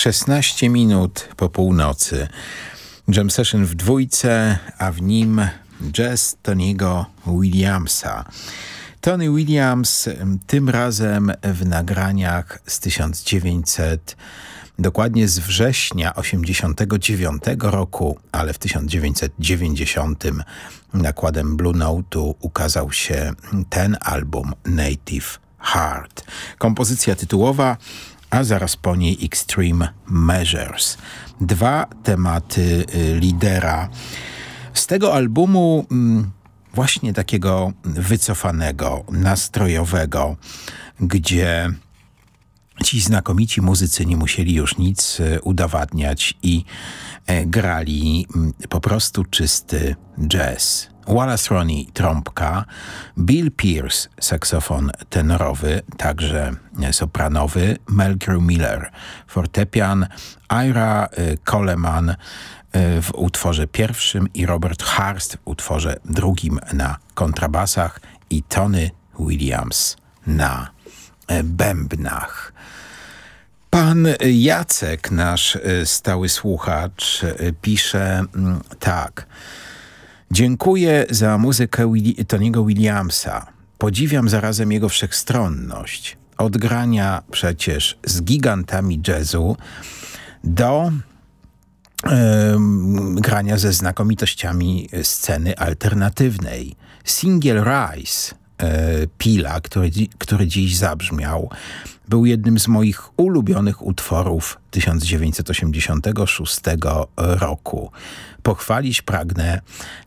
16 minut po północy. Jam session w dwójce, a w nim jazz Tony'ego Williamsa. Tony Williams tym razem w nagraniach z 1900 dokładnie z września 89 roku, ale w 1990 nakładem Blue Note'u ukazał się ten album Native Heart. Kompozycja tytułowa a zaraz po niej Extreme Measures. Dwa tematy y, lidera. Z tego albumu mm, właśnie takiego wycofanego, nastrojowego, gdzie ci znakomici muzycy nie musieli już nic y, udowadniać i e, grali mm, po prostu czysty jazz. Wallace Roney trąbka, Bill Pierce saksofon tenorowy, także sopranowy, Melker Miller fortepian, Ira y, Coleman y, w utworze pierwszym i Robert Harst w utworze drugim na kontrabasach i Tony Williams na bębnach. Pan Jacek, nasz stały słuchacz, pisze mm, tak – Dziękuję za muzykę Willi Tony'ego Williamsa. Podziwiam zarazem jego wszechstronność. Od grania przecież z gigantami jazzu do yy, grania ze znakomitościami sceny alternatywnej. Single Rise yy, Pila, który, który dziś zabrzmiał, był jednym z moich ulubionych utworów 1986 roku. Pochwalić pragnę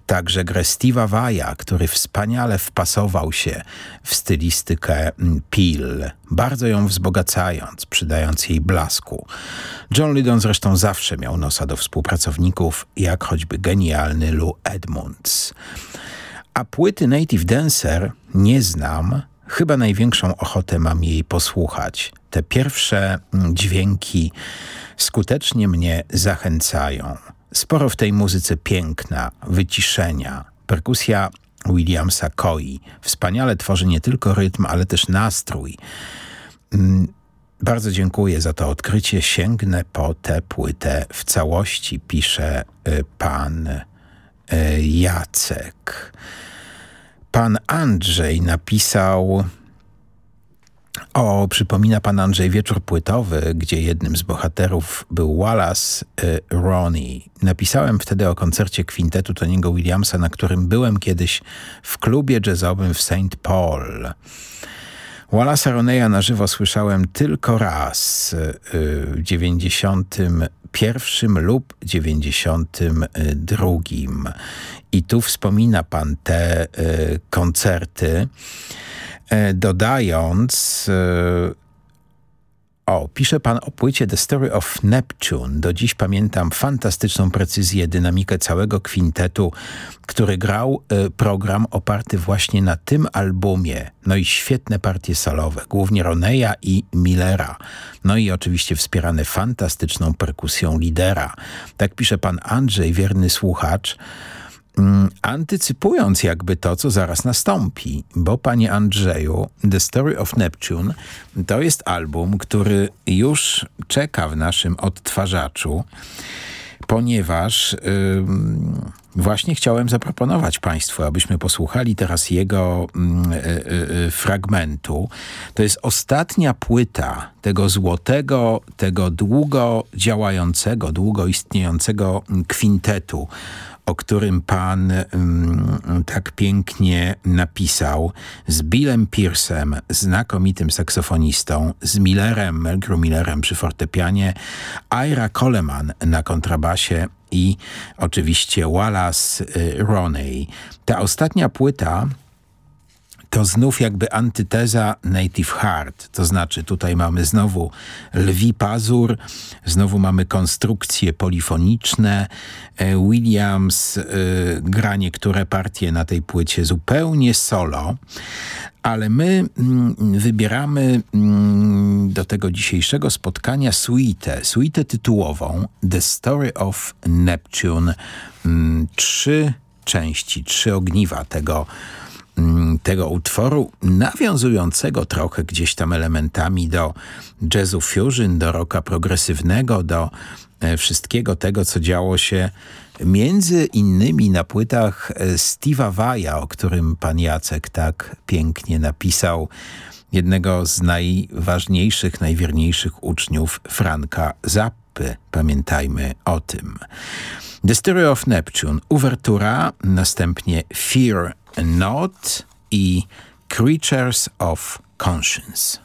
także grę Steve'a Vaja, który wspaniale wpasował się w stylistykę Peel, bardzo ją wzbogacając, przydając jej blasku. John Lydon zresztą zawsze miał nosa do współpracowników, jak choćby genialny Lou Edmunds. A płyty Native Dancer nie znam, chyba największą ochotę mam jej posłuchać. Te pierwsze dźwięki skutecznie mnie zachęcają. Sporo w tej muzyce piękna, wyciszenia. Perkusja Williamsa Koi wspaniale tworzy nie tylko rytm, ale też nastrój. Mm, bardzo dziękuję za to odkrycie. Sięgnę po tę płytę w całości, pisze y, pan y, Jacek. Pan Andrzej napisał o, przypomina pan Andrzej wieczór płytowy, gdzie jednym z bohaterów był Wallace y, Ronnie. Napisałem wtedy o koncercie kwintetu Tony'ego Williamsa, na którym byłem kiedyś w klubie jazzowym w St. Paul. Wallace'a Roneya na żywo słyszałem tylko raz y, w 91 lub 92. I tu wspomina pan te y, koncerty. E, dodając o, pisze pan o płycie The Story of Neptune. Do dziś pamiętam fantastyczną precyzję, dynamikę całego kwintetu, który grał y, program oparty właśnie na tym albumie. No i świetne partie solowe, głównie Roneya i Millera. No i oczywiście wspierane fantastyczną perkusją lidera. Tak pisze pan Andrzej, wierny słuchacz. Mm, antycypując jakby to, co zaraz nastąpi. Bo, panie Andrzeju, The Story of Neptune to jest album, który już czeka w naszym odtwarzaczu, ponieważ yy, właśnie chciałem zaproponować państwu, abyśmy posłuchali teraz jego yy, yy, fragmentu. To jest ostatnia płyta tego złotego, tego długo działającego, długo istniejącego kwintetu o którym pan um, tak pięknie napisał, z Billem Pierce'em, znakomitym saksofonistą, z Millerem, Melgrew Millerem przy fortepianie, Ira Coleman na kontrabasie i oczywiście Wallace y, Roney. Ta ostatnia płyta to znów jakby antyteza Native Heart, to znaczy tutaj mamy znowu lwi pazur, znowu mamy konstrukcje polifoniczne, e, Williams y, gra niektóre partie na tej płycie zupełnie solo, ale my mm, wybieramy mm, do tego dzisiejszego spotkania suite, suite tytułową The Story of Neptune. Mm, trzy części, trzy ogniwa tego tego utworu, nawiązującego trochę gdzieś tam elementami do jazzu fusion, do rocka progresywnego, do e, wszystkiego tego, co działo się między innymi na płytach e, Steve'a Vaja, o którym pan Jacek tak pięknie napisał, jednego z najważniejszych, najwierniejszych uczniów Franka Zappy. Pamiętajmy o tym. The Story of Neptune, uwertura, następnie Fear Not e Creatures of Conscience.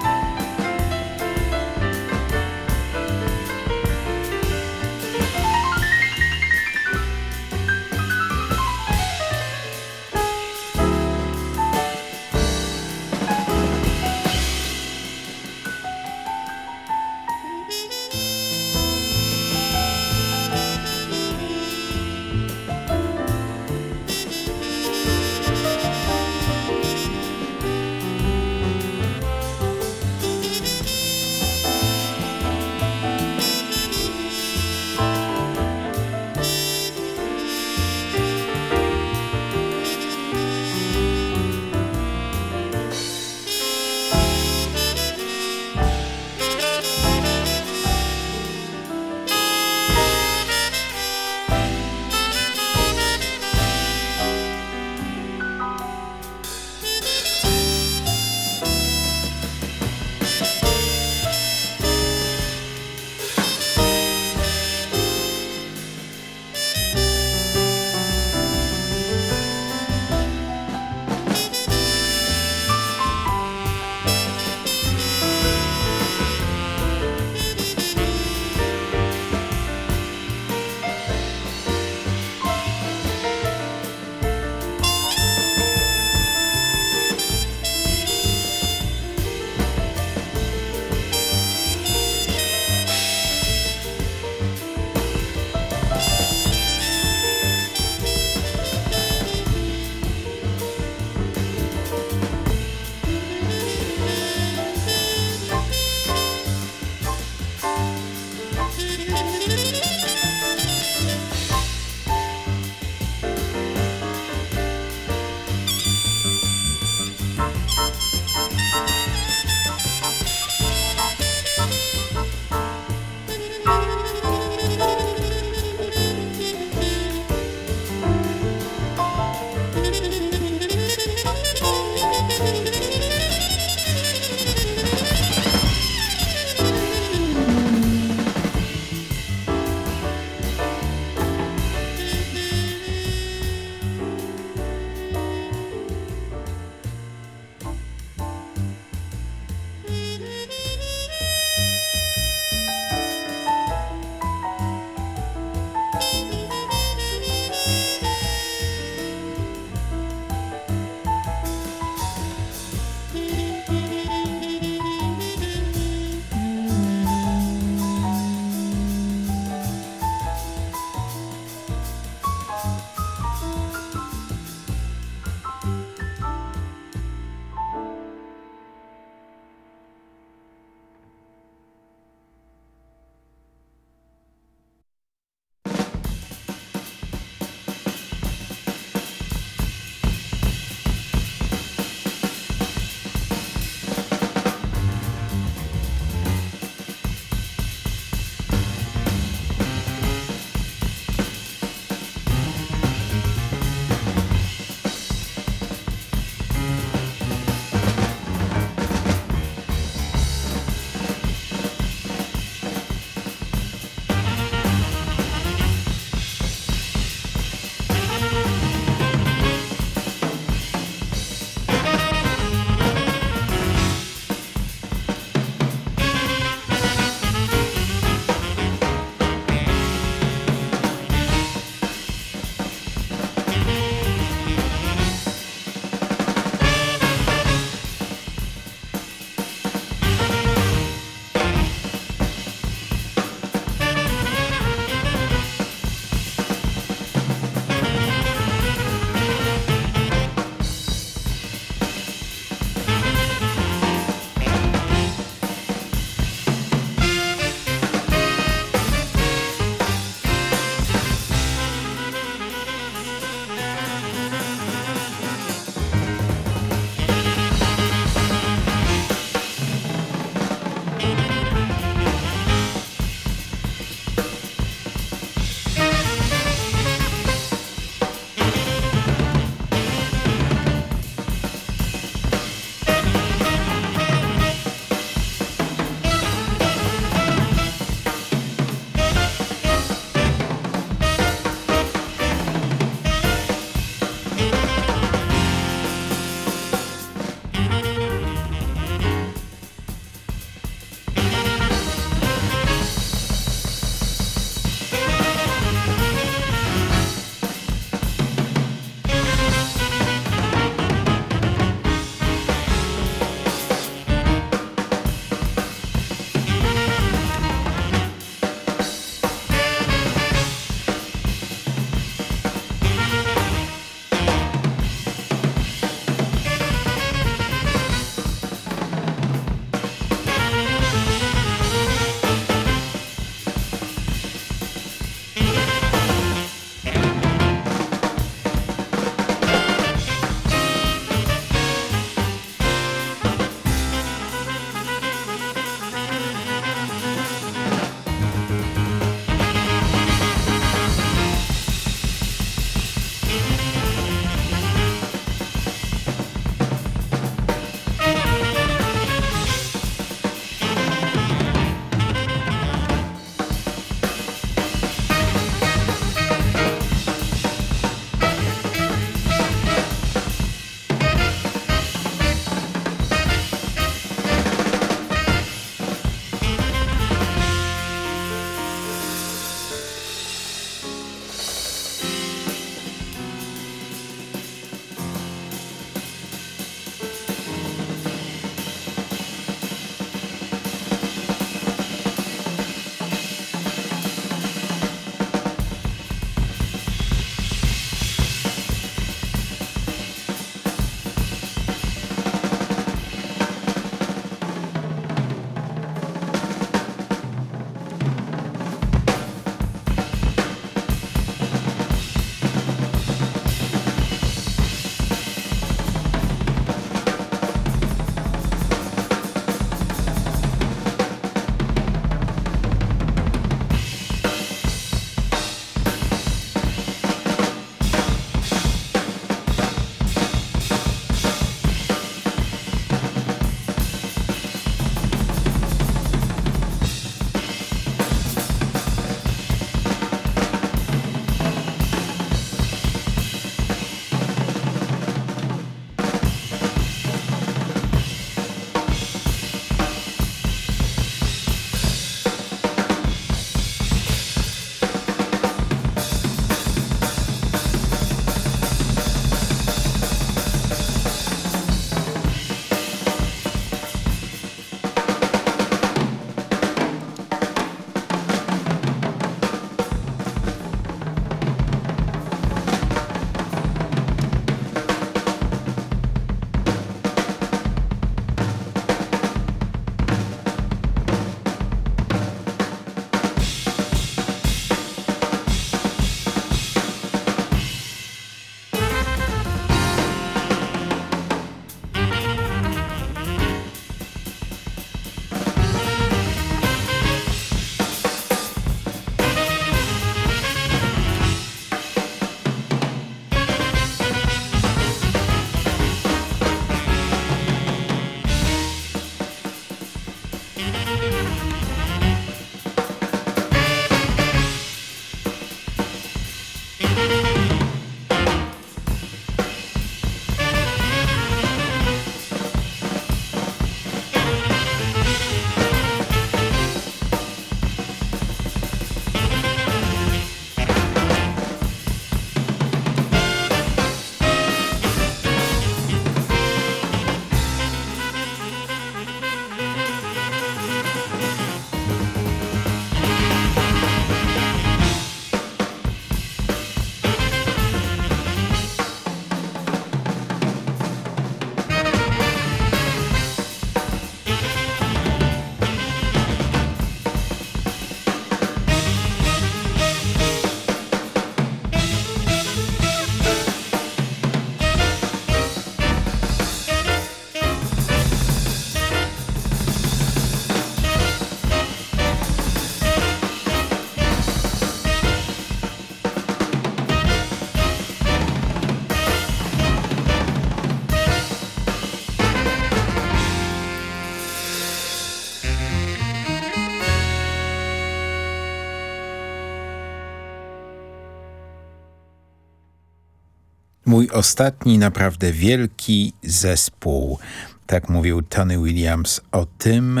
Ostatni naprawdę wielki zespół. Tak mówił Tony Williams o tym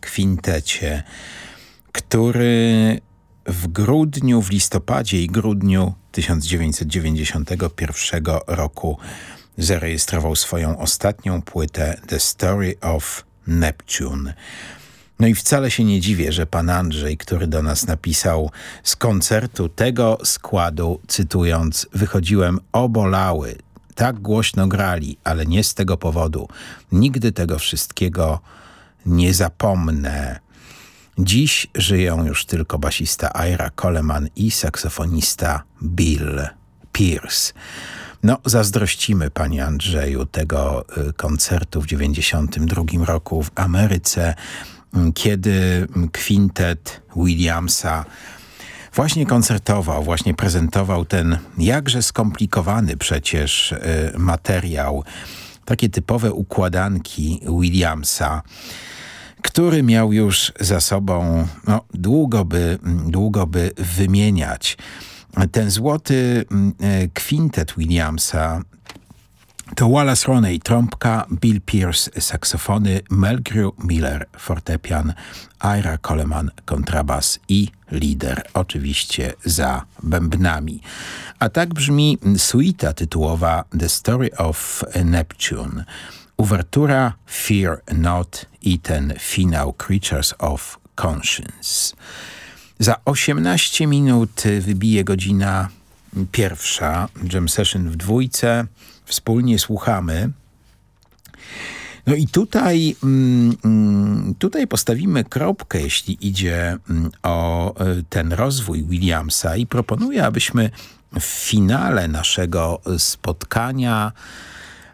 kwintecie, który w grudniu, w listopadzie i grudniu 1991 roku zarejestrował swoją ostatnią płytę The Story of Neptune. No i wcale się nie dziwię, że pan Andrzej, który do nas napisał z koncertu tego składu, cytując, wychodziłem obolały, tak głośno grali, ale nie z tego powodu. Nigdy tego wszystkiego nie zapomnę. Dziś żyją już tylko basista Ira Coleman i saksofonista Bill Pierce. No, zazdrościmy panie Andrzeju tego y, koncertu w 92 roku w Ameryce, kiedy kwintet Williamsa właśnie koncertował, właśnie prezentował ten jakże skomplikowany przecież y, materiał, takie typowe układanki Williamsa, który miał już za sobą no, długo, by, długo by wymieniać. Ten złoty y, kwintet Williamsa to Wallace Roney trąbka, Bill Pierce saksofony, Melgrew Miller fortepian, Ira Coleman kontrabas i lider, oczywiście za bębnami. A tak brzmi suita tytułowa The Story of Neptune, uwertura Fear Not i ten finał Creatures of Conscience. Za 18 minut wybije godzina pierwsza, jam session w dwójce, wspólnie słuchamy. No i tutaj, mm, mm, tutaj postawimy kropkę, jeśli idzie mm, o e, ten rozwój Williamsa i proponuję, abyśmy w finale naszego spotkania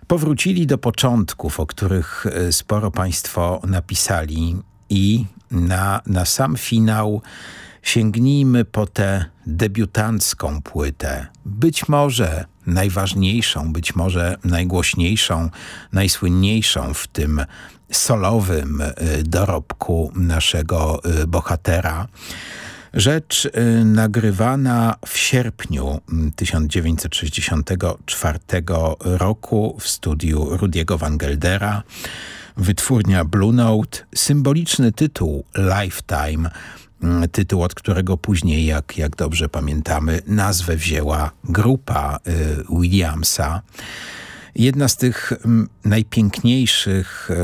powrócili do początków, o których e, sporo Państwo napisali i na, na sam finał sięgnijmy po tę debiutancką płytę. Być może najważniejszą, być może najgłośniejszą, najsłynniejszą w tym solowym y, dorobku naszego y, bohatera. Rzecz y, nagrywana w sierpniu 1964 roku w studiu Rudiego Van Geldera, wytwórnia Blue Note, symboliczny tytuł Lifetime – Mm, tytuł, od którego później, jak, jak dobrze pamiętamy, nazwę wzięła grupa y, Williamsa. Jedna z tych mm, najpiękniejszych, y,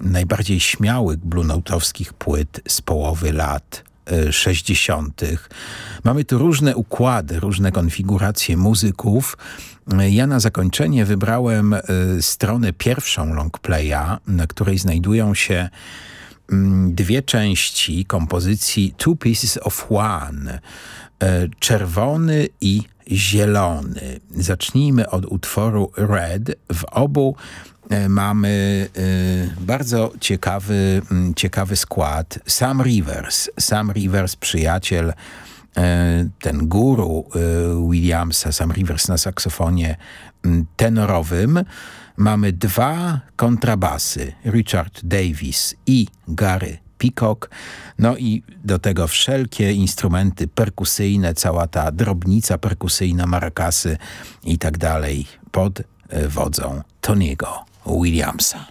najbardziej śmiałych blunoutowskich płyt z połowy lat 60. Y, Mamy tu różne układy, różne konfiguracje muzyków. Ja na zakończenie wybrałem stronę pierwszą longplaya, na której znajdują się Mm, dwie części kompozycji Two Pieces of One, e, czerwony i zielony. Zacznijmy od utworu Red. W obu e, mamy e, bardzo ciekawy, mm, ciekawy skład. Sam Rivers, Sam Rivers, przyjaciel ten guru Williamsa, Sam Rivers na saksofonie mm, tenorowym, mamy dwa kontrabasy, Richard Davis i Gary Peacock, no i do tego wszelkie instrumenty perkusyjne, cała ta drobnica perkusyjna, marakasy i tak dalej pod e, wodzą Tony'ego Williamsa.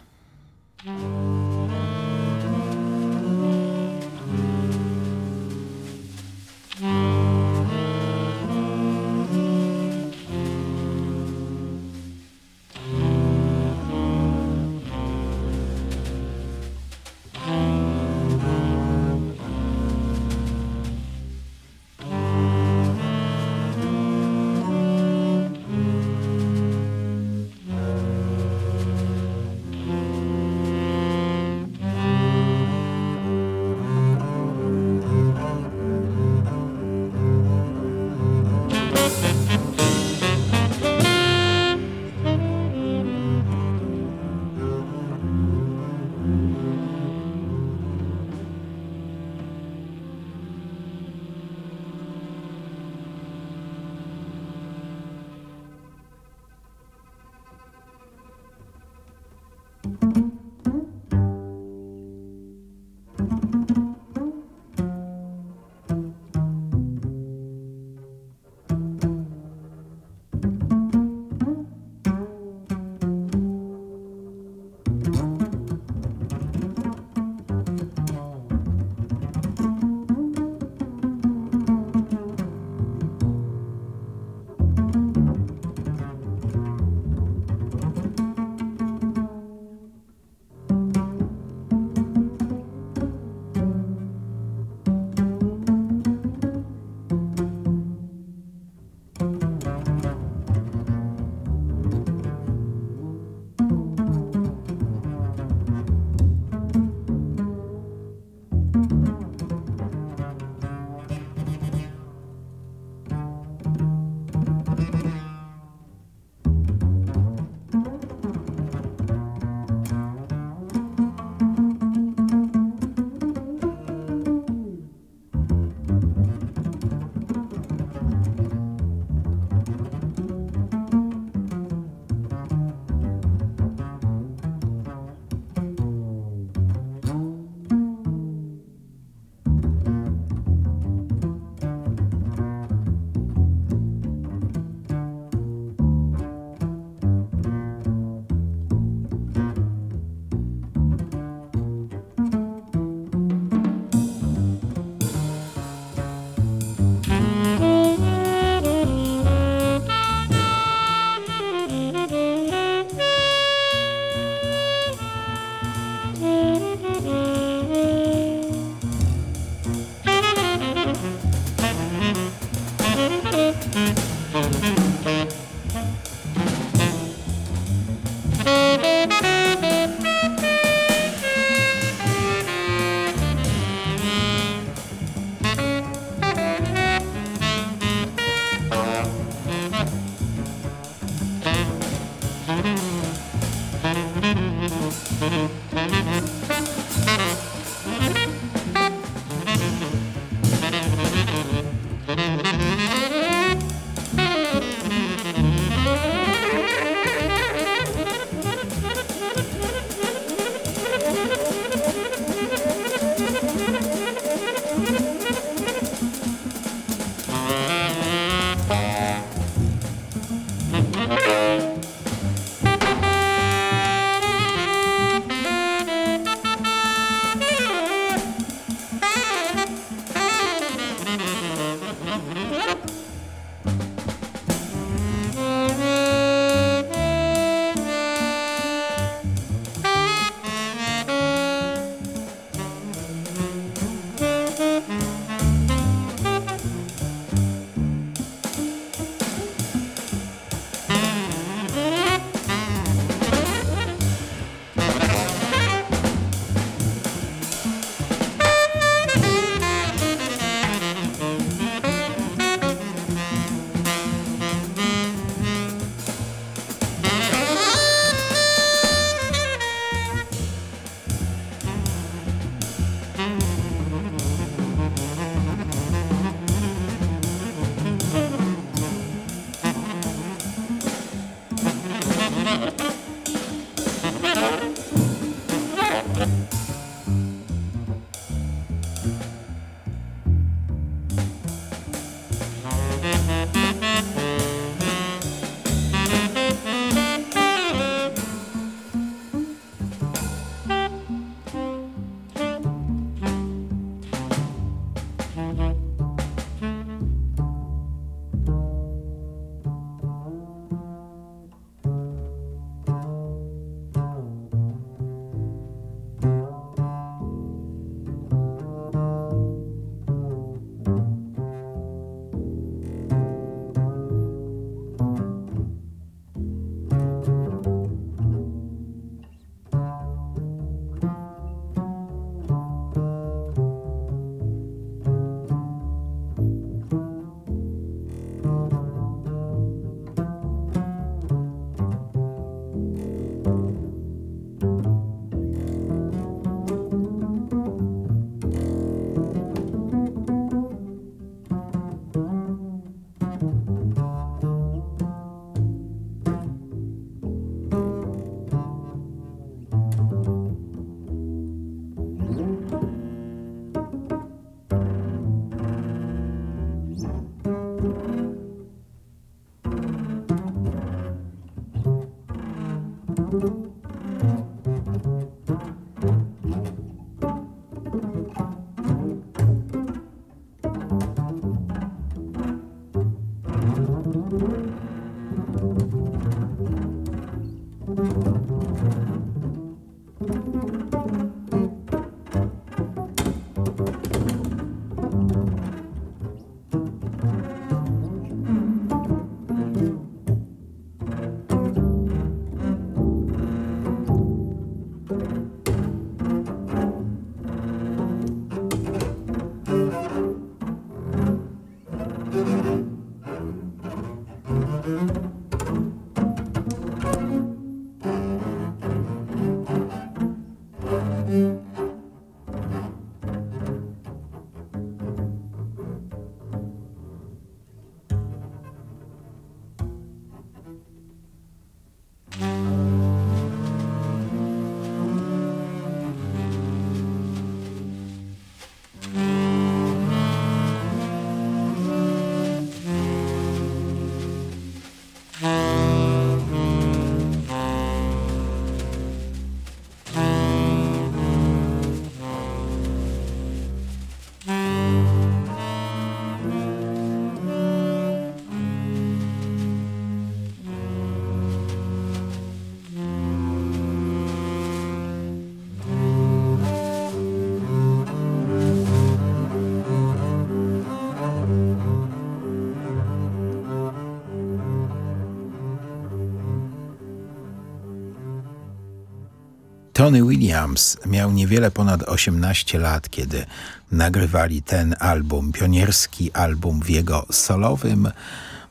Tony Williams miał niewiele ponad 18 lat, kiedy nagrywali ten album, pionierski album w jego solowym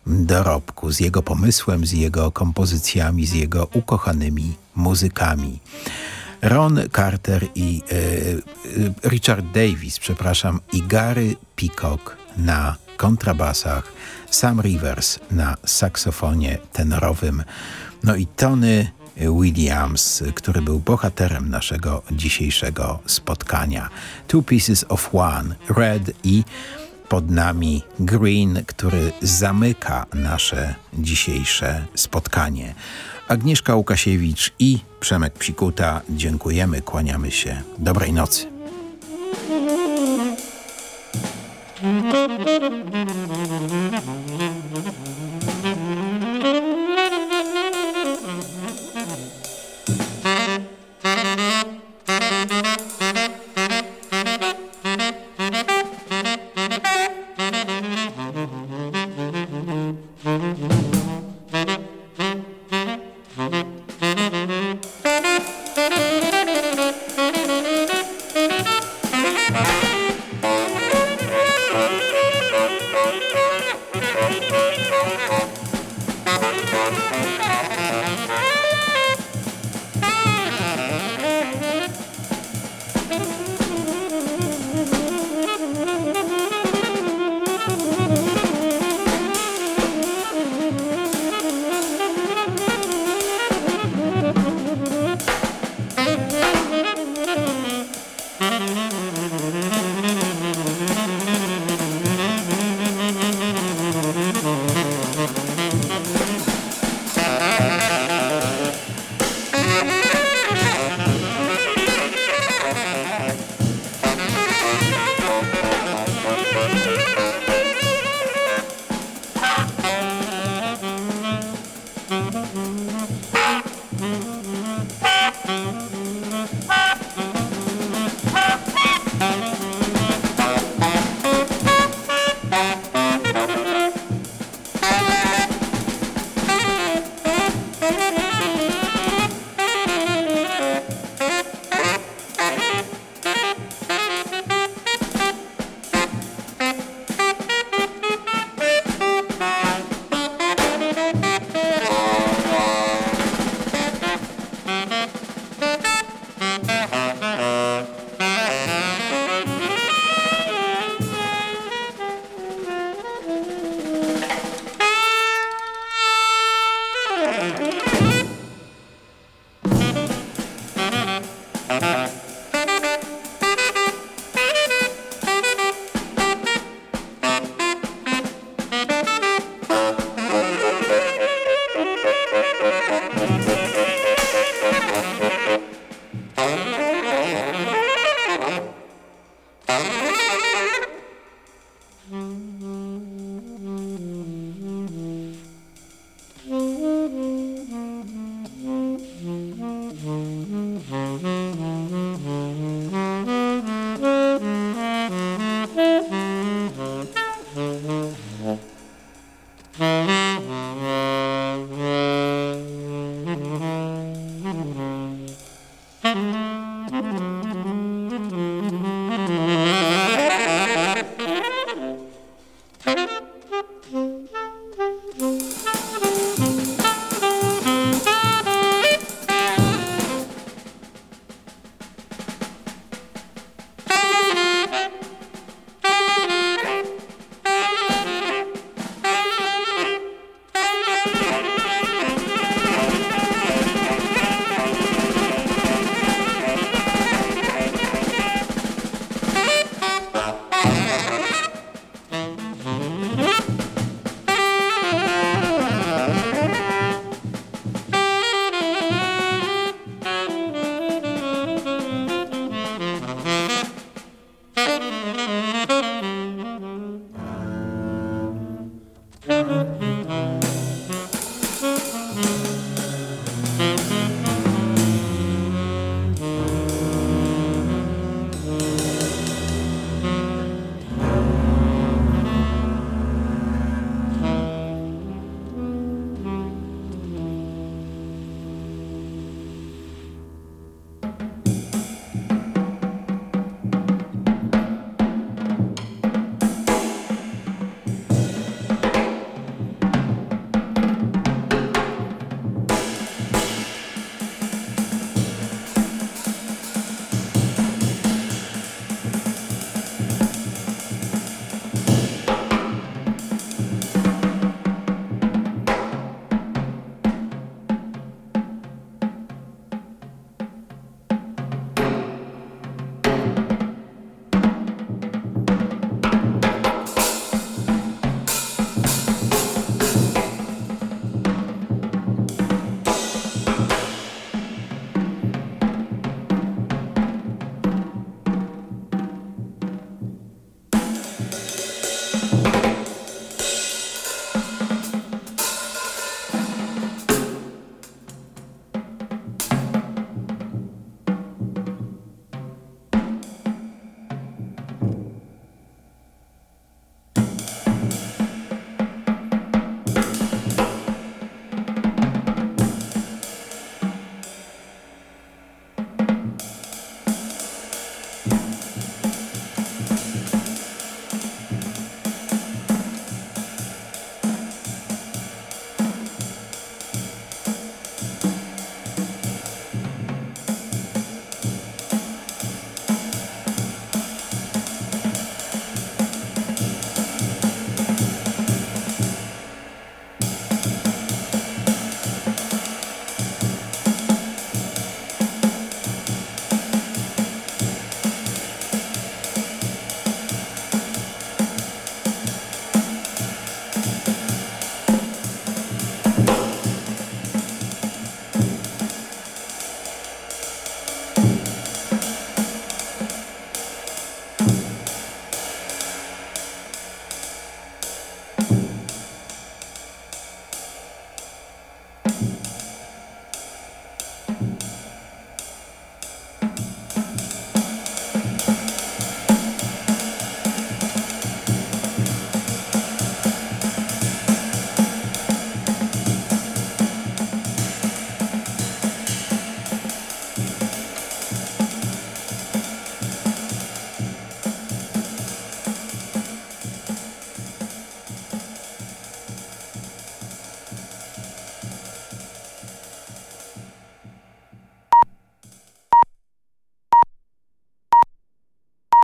dorobku, z jego pomysłem, z jego kompozycjami, z jego ukochanymi muzykami. Ron Carter i e, Richard Davis, przepraszam, i Gary Peacock na kontrabasach, Sam Rivers na saksofonie tenorowym, no i Tony Williams, który był bohaterem naszego dzisiejszego spotkania. Two Pieces of One, Red i pod nami Green, który zamyka nasze dzisiejsze spotkanie. Agnieszka Łukasiewicz i Przemek Psikuta. Dziękujemy, kłaniamy się. Dobrej nocy. Mm-hmm.